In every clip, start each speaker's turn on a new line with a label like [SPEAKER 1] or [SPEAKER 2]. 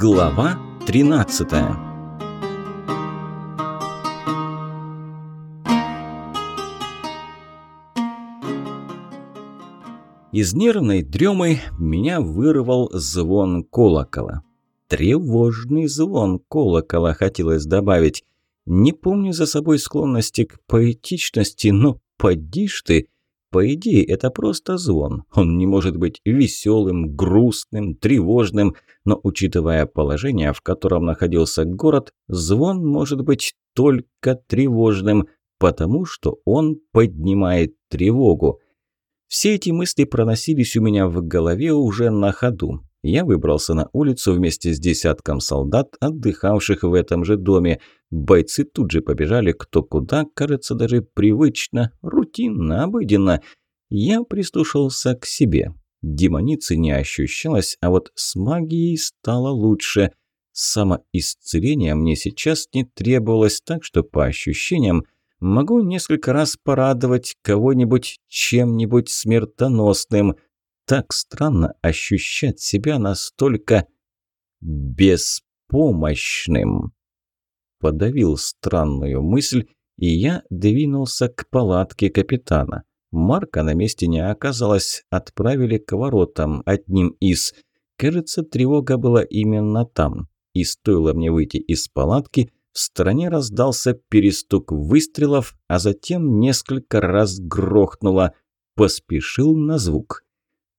[SPEAKER 1] Глава 13 Из нервной дремы меня вырвал звон колокола. Тревожный звон колокола, хотелось добавить. Не помню за собой склонности к поэтичности, но поди ж ты – по идее, это просто звон. Он не может быть веселым, грустным, тревожным, но, учитывая положение, в котором находился город, звон может быть только тревожным, потому что он поднимает тревогу. Все эти мысли проносились у меня в голове уже на ходу. Я выбрался на улицу вместе с десятком солдат, отдыхавших в этом же доме. Бойцы тут же побежали кто куда, кажется, даже привычно, рутинно, обыденно. Я прислушался к себе. Демоницы не ощущалось, а вот с магией стало лучше. Самоисцеление мне сейчас не требовалось, так что по ощущениям могу несколько раз порадовать кого-нибудь чем-нибудь смертоносным – так странно ощущать себя настолько беспомощным. Подавил странную мысль, и я двинулся к палатке капитана. Марка на месте не оказалось, отправили к воротам одним из. Кажется, тревога была именно там. И стоило мне выйти из палатки, в стороне раздался перестук выстрелов, а затем несколько раз грохнуло. Поспешил на звук.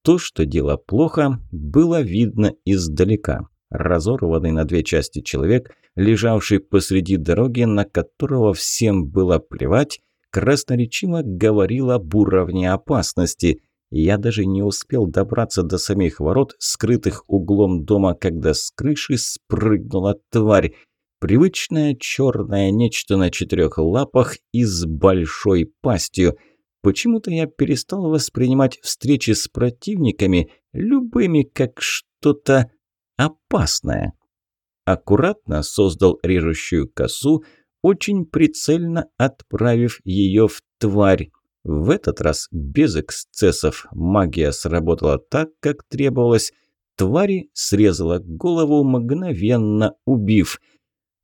[SPEAKER 1] То, что дело плохо, было видно издалека. Разорванный на две части человек, лежавший посреди дороги, на которого всем было плевать, красноречиво говорил об уровне опасности. Я даже не успел добраться до самих ворот, скрытых углом дома, когда с крыши спрыгнула тварь. Привычное черное нечто на четырех лапах и с большой пастью – Почему-то я перестал воспринимать встречи с противниками любыми как что-то опасное. Аккуратно создал режущую косу, очень прицельно отправив ее в тварь. В этот раз без эксцессов магия сработала так, как требовалось. Твари срезала голову, мгновенно убив.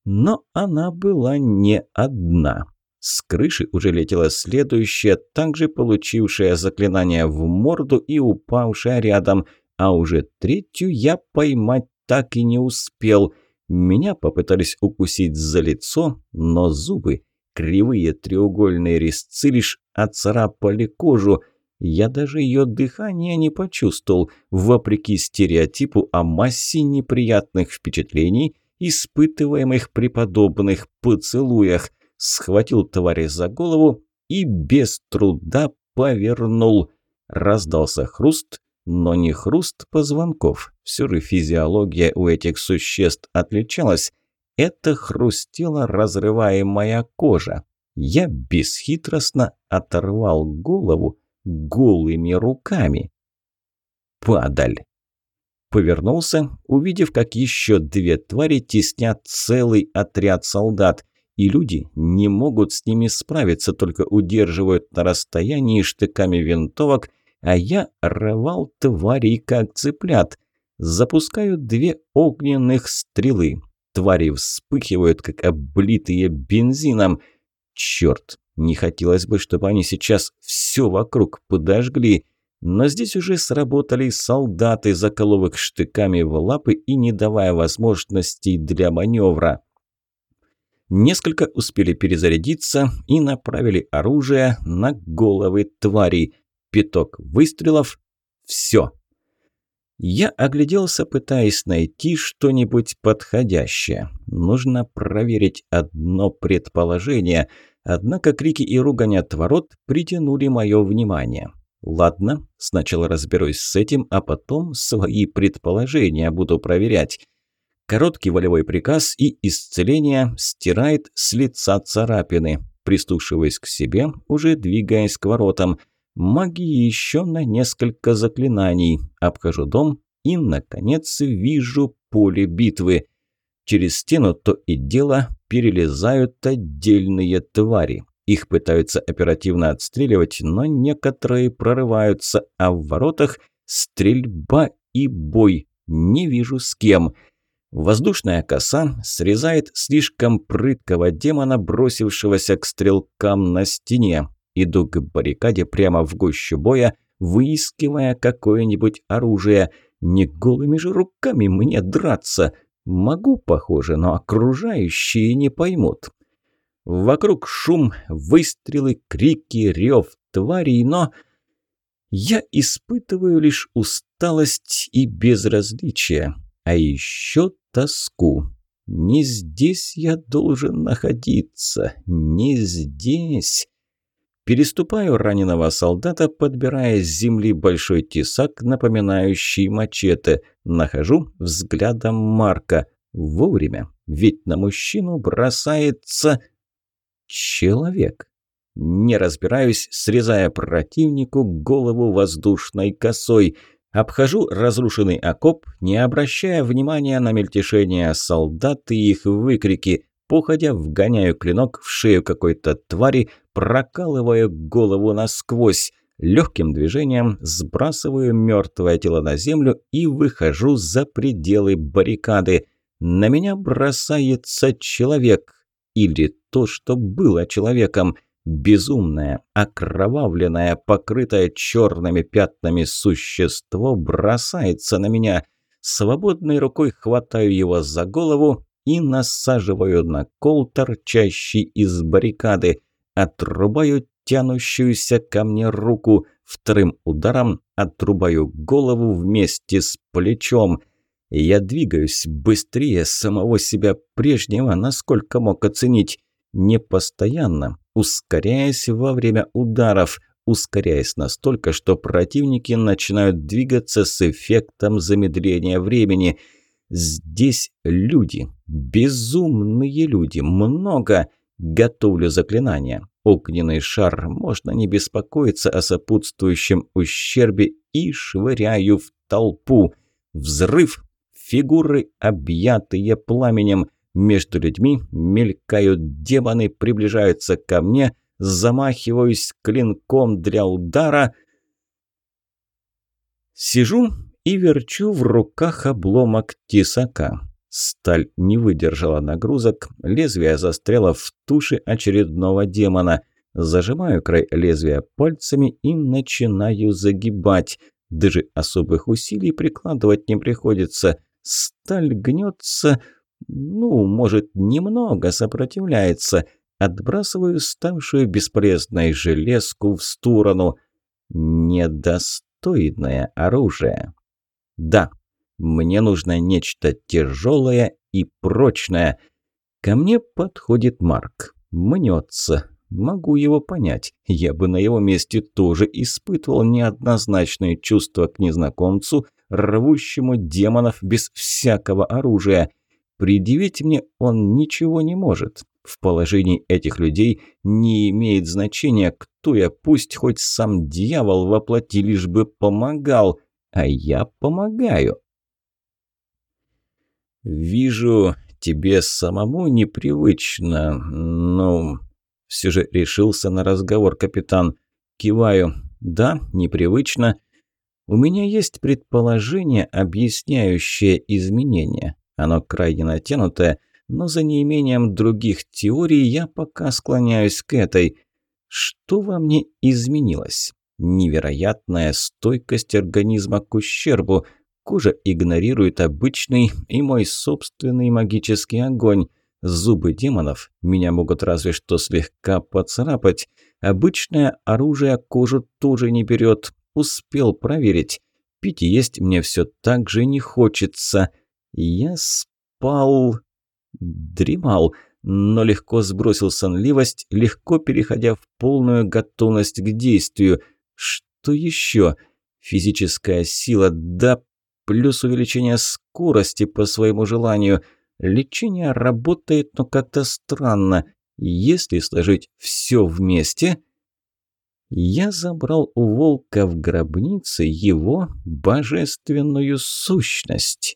[SPEAKER 1] Но она была не одна. С крыши уже летела следующая, также получившая заклинание в морду и упавшая рядом, а уже третью я поймать так и не успел. Меня попытались укусить за лицо, но зубы, кривые треугольные резцы лишь оцарапали кожу. Я даже ее дыхание не почувствовал, вопреки стереотипу о массе неприятных впечатлений, испытываемых при подобных поцелуях схватил тварь за голову и без труда повернул. Раздался хруст, но не хруст позвонков. Все же физиология у этих существ отличалась. Это хрустела разрываемая кожа. Я бесхитростно оторвал голову голыми руками. Падаль! Повернулся, увидев, как еще две твари теснят целый отряд солдат и люди не могут с ними справиться, только удерживают на расстоянии штыками винтовок, а я рвал тварей как цыплят. Запускаю две огненных стрелы. Твари вспыхивают, как облитые бензином. Черт, не хотелось бы, чтобы они сейчас все вокруг подожгли. Но здесь уже сработали солдаты, заколов их штыками в лапы и не давая возможностей для маневра. Несколько успели перезарядиться и направили оружие на головы тварей. Пяток выстрелов. Все. Я огляделся, пытаясь найти что-нибудь подходящее. Нужно проверить одно предположение. Однако крики и ругань от ворот притянули мое внимание. Ладно, сначала разберусь с этим, а потом свои предположения буду проверять. Короткий волевой приказ и исцеление стирает с лица царапины. Прислушиваясь к себе, уже двигаясь к воротам. Магии еще на несколько заклинаний. Обхожу дом и, наконец, вижу поле битвы. Через стену то и дело перелезают отдельные твари. Их пытаются оперативно отстреливать, но некоторые прорываются, а в воротах стрельба и бой. Не вижу с кем. Воздушная коса срезает слишком прыткого демона, бросившегося к стрелкам на стене. Иду к баррикаде прямо в гущу боя, выискивая какое-нибудь оружие. Не голыми же руками мне драться. Могу, похоже, но окружающие не поймут. Вокруг шум, выстрелы, крики, рев тварей, но... Я испытываю лишь усталость и безразличие, а еще тоску. Не здесь я должен находиться, не здесь. Переступаю раненого солдата, подбирая с земли большой тесак, напоминающий мачете. Нахожу взглядом Марка. Вовремя, ведь на мужчину бросается человек. Не разбираюсь, срезая противнику голову воздушной косой. Обхожу разрушенный окоп, не обращая внимания на мельтешение солдат и их выкрики. Походя, вгоняю клинок в шею какой-то твари, прокалывая голову насквозь. Легким движением сбрасываю мертвое тело на землю и выхожу за пределы баррикады. На меня бросается человек. Или то, что было человеком. Безумное, окровавленное, покрытое черными пятнами существо бросается на меня. Свободной рукой хватаю его за голову и насаживаю на кол, торчащий из баррикады отрубаю тянущуюся ко мне руку, вторым ударом отрубаю голову вместе с плечом. Я двигаюсь быстрее самого себя прежнего, насколько мог оценить. Не постоянно, ускоряясь во время ударов, ускоряясь настолько, что противники начинают двигаться с эффектом замедления времени. Здесь люди, безумные люди, много. Готовлю заклинание. Огненный шар, можно не беспокоиться о сопутствующем ущербе и швыряю в толпу. Взрыв. Фигуры, объятые пламенем. Между людьми мелькают демоны, приближаются ко мне. Замахиваюсь клинком для удара. Сижу и верчу в руках обломок тесака. Сталь не выдержала нагрузок, лезвие застряло в туше очередного демона. Зажимаю край лезвия пальцами и начинаю загибать. Даже особых усилий прикладывать не приходится. Сталь гнется, ну, может, немного сопротивляется. Отбрасываю ставшую бесполезной железку в сторону. Недостойное оружие. Да, мне нужно нечто тяжелое и прочное. Ко мне подходит Марк. Мнется. Могу его понять. Я бы на его месте тоже испытывал неоднозначные чувства к незнакомцу, рвущему демонов без всякого оружия. Предъявить мне он ничего не может. В положении этих людей не имеет значения, кто я, пусть хоть сам дьявол воплоти лишь бы помогал. А я помогаю. «Вижу, тебе самому непривычно, ну...» Все же решился на разговор капитан. Киваю. «Да, непривычно. У меня есть предположение, объясняющее изменения. Оно крайне натянутое, но за неимением других теорий я пока склоняюсь к этой. Что во мне изменилось? Невероятная стойкость организма к ущербу – Кожа игнорирует обычный и мой собственный магический огонь. Зубы демонов меня могут разве что слегка поцарапать. Обычное оружие кожу тоже не берет. Успел проверить. Пить и есть мне все так же не хочется. Я спал... Дремал, но легко сбросил сонливость, легко переходя в полную готовность к действию. Что еще? Физическая сила, да плюс увеличение скорости по своему желанию. Лечение работает, но как-то странно. Если сложить все вместе... Я забрал у волка в гробнице его божественную сущность.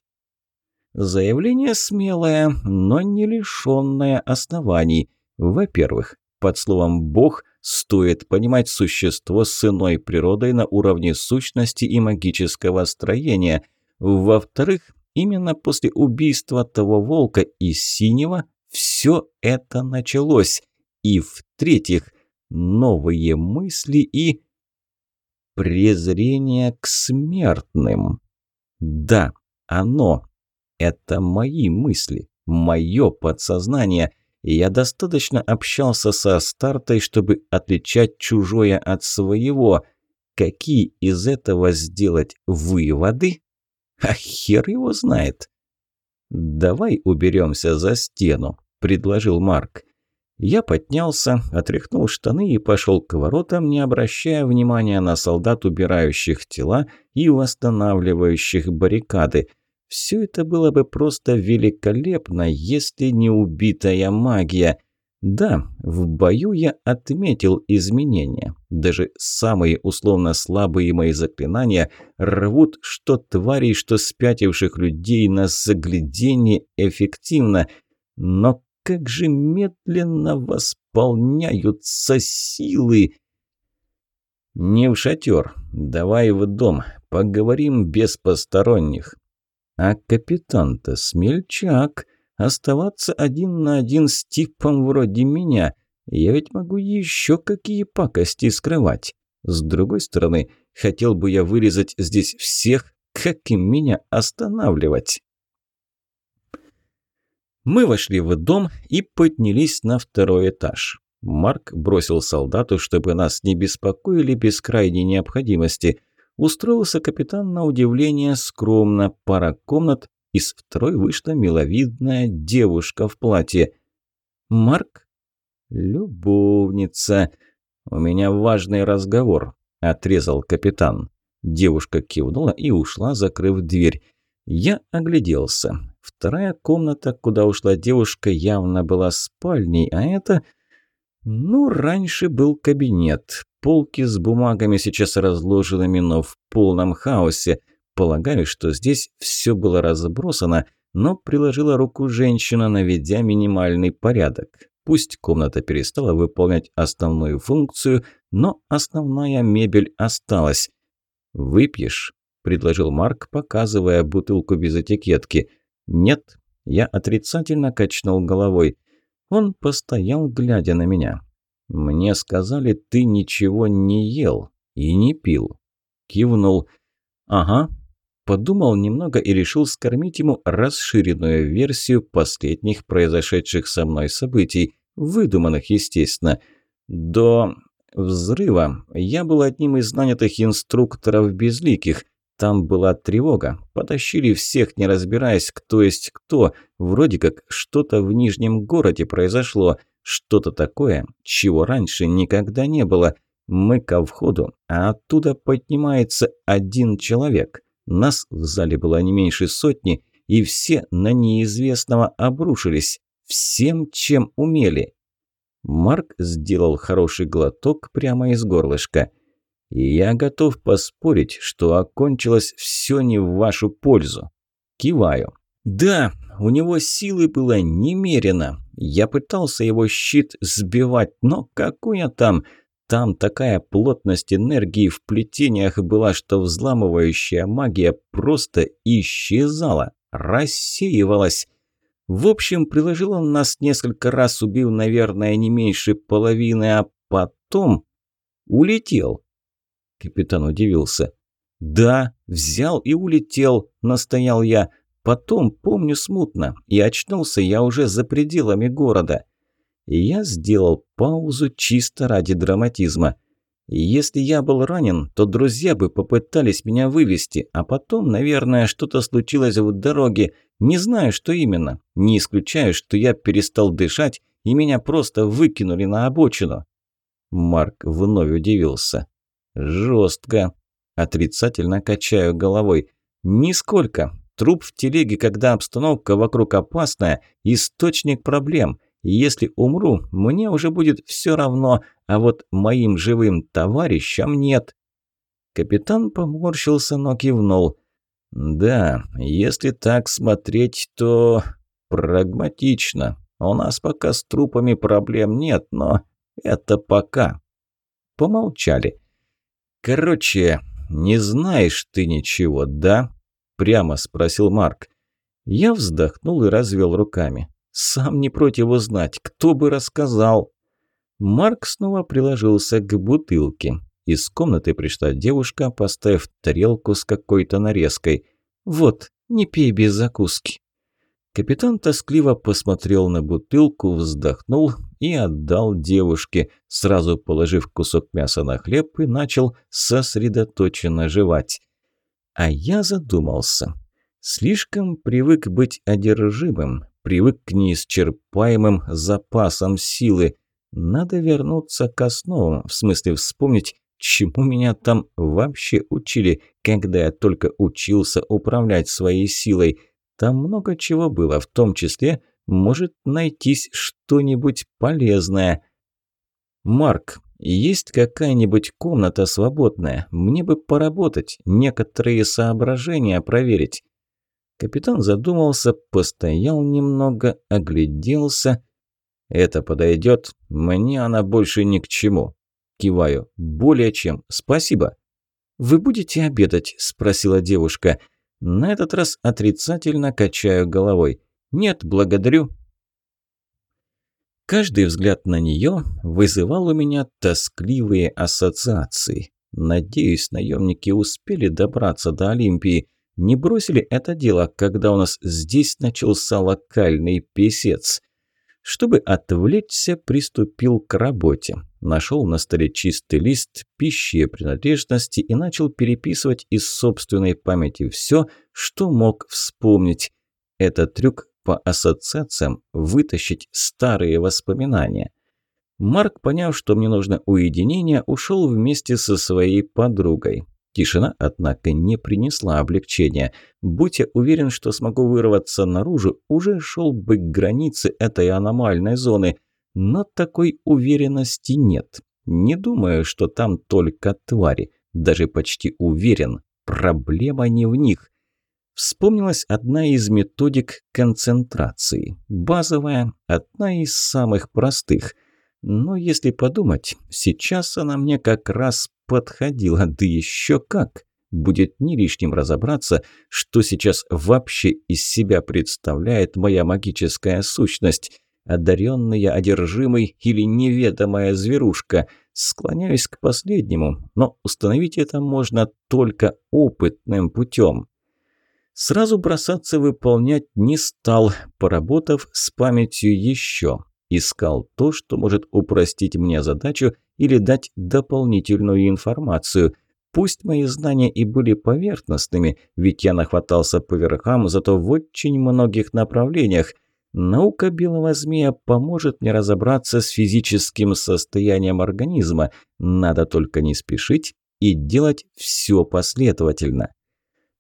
[SPEAKER 1] Заявление смелое, но не лишенное оснований. Во-первых, под словом «бог» стоит понимать существо с иной природой на уровне сущности и магического строения – во-вторых, именно после убийства того волка и синего все это началось. И в-третьих, новые мысли и презрение к смертным. Да, оно. Это мои мысли, мое подсознание. Я достаточно общался со стартой, чтобы отличать чужое от своего. Какие из этого сделать выводы? А хер его знает. «Давай уберемся за стену», – предложил Марк. Я поднялся, отряхнул штаны и пошел к воротам, не обращая внимания на солдат, убирающих тела и восстанавливающих баррикады. Все это было бы просто великолепно, если не убитая магия. Да, в бою я отметил изменения. Даже самые условно слабые мои заклинания рвут что тварей, что спятивших людей на заглядение эффективно. Но как же медленно восполняются силы. Не в шатер, давай в дом, поговорим без посторонних. А капитан-то смельчак, оставаться один на один с типом вроде меня. Я ведь могу еще какие пакости скрывать. С другой стороны, хотел бы я вырезать здесь всех, как им меня останавливать? Мы вошли в дом и поднялись на второй этаж. Марк бросил солдату, чтобы нас не беспокоили без крайней необходимости. Устроился капитан на удивление скромно, пара комнат, из второй вышла миловидная девушка в платье. «Марк?» «Любовница. У меня важный разговор», – отрезал капитан. Девушка кивнула и ушла, закрыв дверь. Я огляделся. Вторая комната, куда ушла девушка, явно была спальней, а это... Ну, раньше был кабинет. Полки с бумагами сейчас разложенными, но в полном хаосе. Полагаю, что здесь все было разбросано, но приложила руку женщина, наведя минимальный порядок. Пусть комната перестала выполнять основную функцию, но основная мебель осталась. «Выпьешь?» – предложил Марк, показывая бутылку без этикетки – «Нет». Я отрицательно качнул головой. Он постоял, глядя на меня. «Мне сказали, ты ничего не ел и не пил». Кивнул. «Ага». Подумал немного и решил скормить ему расширенную версию последних произошедших со мной событий, выдуманных, естественно. До взрыва я был одним из нанятых инструкторов безликих, там была тревога. Потащили всех, не разбираясь, кто есть кто. Вроде как что-то в Нижнем городе произошло. Что-то такое, чего раньше никогда не было. Мы ко входу, а оттуда поднимается один человек. Нас в зале было не меньше сотни, и все на неизвестного обрушились. Всем, чем умели. Марк сделал хороший глоток прямо из горлышка. Я готов поспорить, что окончилось все не в вашу пользу. Киваю. Да, у него силы было немерено. Я пытался его щит сбивать, но какое там... Там такая плотность энергии в плетениях была, что взламывающая магия просто исчезала, рассеивалась. В общем, приложил он нас несколько раз, убив, наверное, не меньше половины, а потом улетел. Капитан удивился. «Да, взял и улетел», – настоял я. «Потом, помню смутно, и очнулся я уже за пределами города». Я сделал паузу чисто ради драматизма. Если я был ранен, то друзья бы попытались меня вывести, а потом, наверное, что-то случилось в дороге. Не знаю, что именно. Не исключаю, что я перестал дышать, и меня просто выкинули на обочину. Марк вновь удивился. «Жестко». Отрицательно качаю головой. «Нисколько. Труп в телеге, когда обстановка вокруг опасная, источник проблем. Если умру, мне уже будет все равно, а вот моим живым товарищам нет». Капитан поморщился, но кивнул. «Да, если так смотреть, то прагматично. У нас пока с трупами проблем нет, но это пока». Помолчали. «Короче, не знаешь ты ничего, да?» – прямо спросил Марк. Я вздохнул и развел руками. Сам не против узнать, кто бы рассказал. Марк снова приложился к бутылке. Из комнаты пришла девушка, поставив тарелку с какой-то нарезкой. «Вот, не пей без закуски». Капитан тоскливо посмотрел на бутылку, вздохнул и отдал девушке, сразу положив кусок мяса на хлеб и начал сосредоточенно жевать. А я задумался. Слишком привык быть одержимым, привык к неисчерпаемым запасам силы. Надо вернуться к основам, в смысле вспомнить, чему меня там вообще учили, когда я только учился управлять своей силой. Там много чего было, в том числе может найтись что-нибудь полезное. «Марк, есть какая-нибудь комната свободная? Мне бы поработать, некоторые соображения проверить». Капитан задумался, постоял немного, огляделся. «Это подойдет? Мне она больше ни к чему». Киваю. «Более чем. Спасибо». «Вы будете обедать?» – спросила девушка. На этот раз отрицательно качаю головой. «Нет, благодарю». Каждый взгляд на нее вызывал у меня тоскливые ассоциации. Надеюсь, наемники успели добраться до Олимпии – не бросили это дело, когда у нас здесь начался локальный писец. Чтобы отвлечься, приступил к работе. Нашел на столе чистый лист, пищи и принадлежности и начал переписывать из собственной памяти все, что мог вспомнить. Это трюк по ассоциациям вытащить старые воспоминания. Марк, поняв, что мне нужно уединение, ушел вместе со своей подругой. Тишина, однако, не принесла облегчения. Будь я уверен, что смогу вырваться наружу, уже шел бы к границе этой аномальной зоны. Но такой уверенности нет. Не думаю, что там только твари. Даже почти уверен. Проблема не в них. Вспомнилась одна из методик концентрации. Базовая, одна из самых простых. Но если подумать, сейчас она мне как раз подходила, да еще как. Будет не лишним разобраться, что сейчас вообще из себя представляет моя магическая сущность. Одаренная, одержимый или неведомая зверушка. Склоняюсь к последнему, но установить это можно только опытным путем. Сразу бросаться выполнять не стал, поработав с памятью еще. Искал то, что может упростить мне задачу или дать дополнительную информацию. Пусть мои знания и были поверхностными, ведь я нахватался по верхам, зато в очень многих направлениях. Наука белого змея поможет мне разобраться с физическим состоянием организма. Надо только не спешить и делать все последовательно.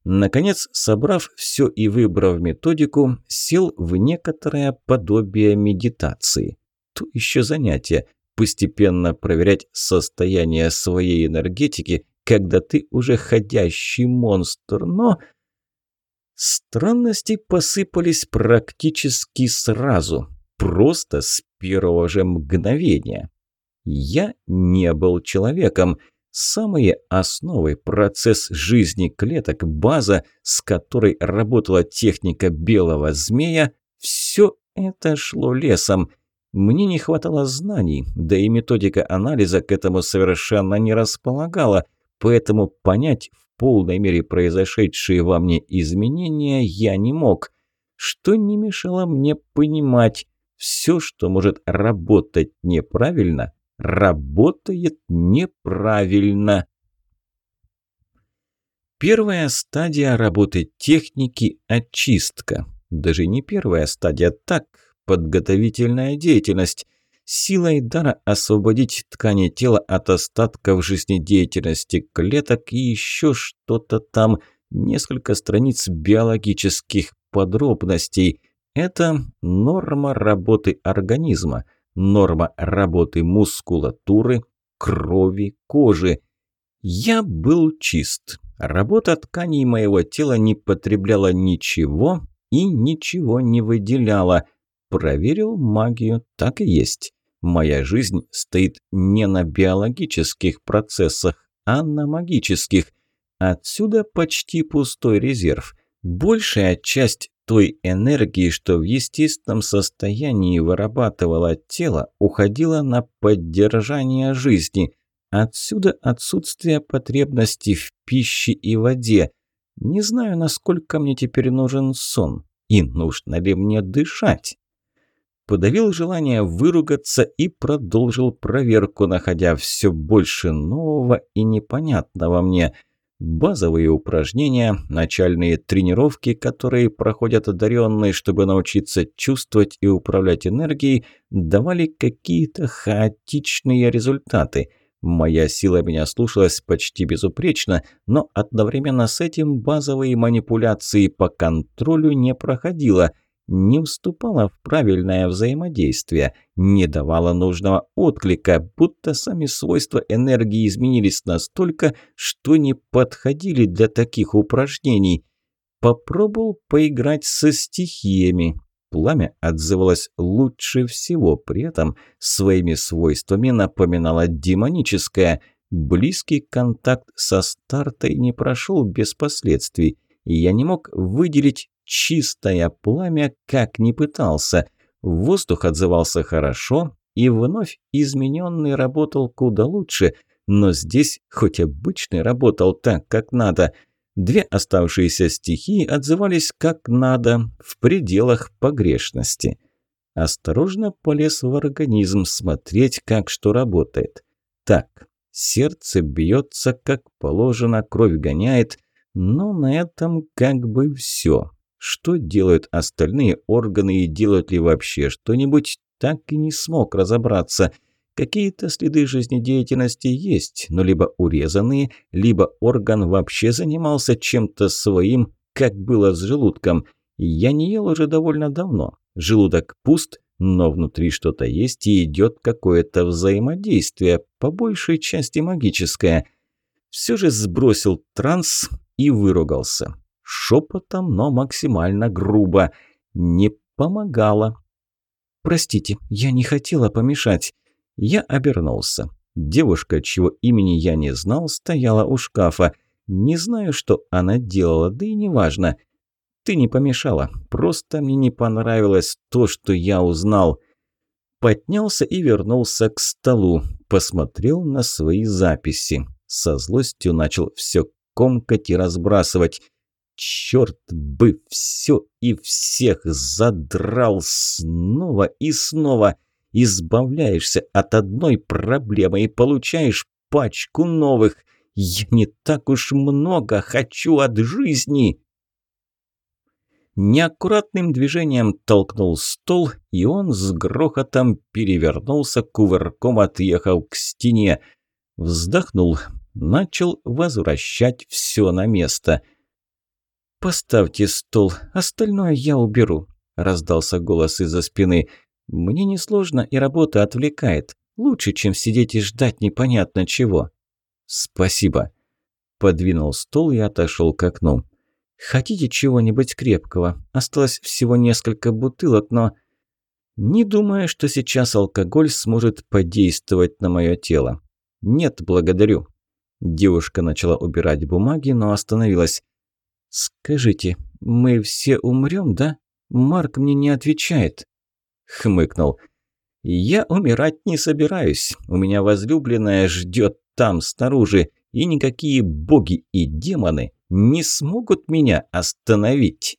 [SPEAKER 1] Наконец, собрав все и выбрав методику, сел в некоторое подобие медитации. То еще занятие постепенно проверять состояние своей энергетики, когда ты уже ходящий монстр, но... Странности посыпались практически сразу, просто с первого же мгновения. Я не был человеком. Самые основы, процесс жизни клеток, база, с которой работала техника белого змея, все это шло лесом – мне не хватало знаний, да и методика анализа к этому совершенно не располагала, поэтому понять в полной мере произошедшие во мне изменения я не мог, что не мешало мне понимать, все, что может работать неправильно, работает неправильно. Первая стадия работы техники – очистка. Даже не первая стадия, так – подготовительная деятельность. Силой дара освободить ткани тела от остатков жизнедеятельности клеток и еще что-то там, несколько страниц биологических подробностей. Это норма работы организма, норма работы мускулатуры, крови, кожи. Я был чист. Работа тканей моего тела не потребляла ничего и ничего не выделяла – Проверил магию, так и есть. Моя жизнь стоит не на биологических процессах, а на магических. Отсюда почти пустой резерв. Большая часть той энергии, что в естественном состоянии вырабатывало тело, уходила на поддержание жизни. Отсюда отсутствие потребности в пище и воде. Не знаю, насколько мне теперь нужен сон и нужно ли мне дышать. Подавил желание выругаться и продолжил проверку, находя все больше нового и непонятного мне – Базовые упражнения, начальные тренировки, которые проходят одаренные, чтобы научиться чувствовать и управлять энергией, давали какие-то хаотичные результаты. Моя сила меня слушалась почти безупречно, но одновременно с этим базовые манипуляции по контролю не проходила – не вступала в правильное взаимодействие, не давала нужного отклика, будто сами свойства энергии изменились настолько, что не подходили для таких упражнений. Попробовал поиграть со стихиями. Пламя отзывалось лучше всего, при этом своими свойствами напоминало демоническое. Близкий контакт со стартой не прошел без последствий, и я не мог выделить чистое пламя, как ни пытался. Воздух отзывался хорошо, и вновь измененный работал куда лучше, но здесь хоть обычный работал так, как надо. Две оставшиеся стихии отзывались как надо, в пределах погрешности. Осторожно полез в организм смотреть, как что работает. Так, сердце бьется как положено, кровь гоняет, но на этом как бы все. Что делают остальные органы и делают ли вообще что-нибудь, так и не смог разобраться. Какие-то следы жизнедеятельности есть, но либо урезанные, либо орган вообще занимался чем-то своим, как было с желудком. Я не ел уже довольно давно. Желудок пуст, но внутри что-то есть и идет какое-то взаимодействие, по большей части магическое. Все же сбросил транс и выругался шепотом, но максимально грубо. Не помогало. «Простите, я не хотела помешать». Я обернулся. Девушка, чьего имени я не знал, стояла у шкафа. Не знаю, что она делала, да и неважно. Ты не помешала, просто мне не понравилось то, что я узнал. Поднялся и вернулся к столу, посмотрел на свои записи. Со злостью начал все комкать и разбрасывать. Черт бы все и всех задрал снова и снова. Избавляешься от одной проблемы и получаешь пачку новых. Я не так уж много хочу от жизни. Неаккуратным движением толкнул стол, и он с грохотом перевернулся, кувырком отъехал к стене. Вздохнул, начал возвращать все на место – «Поставьте стол, остальное я уберу», – раздался голос из-за спины. «Мне несложно, и работа отвлекает. Лучше, чем сидеть и ждать непонятно чего». «Спасибо». Подвинул стол и отошел к окну. «Хотите чего-нибудь крепкого? Осталось всего несколько бутылок, но...» «Не думаю, что сейчас алкоголь сможет подействовать на мое тело». «Нет, благодарю». Девушка начала убирать бумаги, но остановилась. «Скажите, мы все умрем, да? Марк мне не отвечает». Хмыкнул. «Я умирать не собираюсь. У меня возлюбленная ждет там, снаружи, и никакие боги и демоны не смогут меня остановить».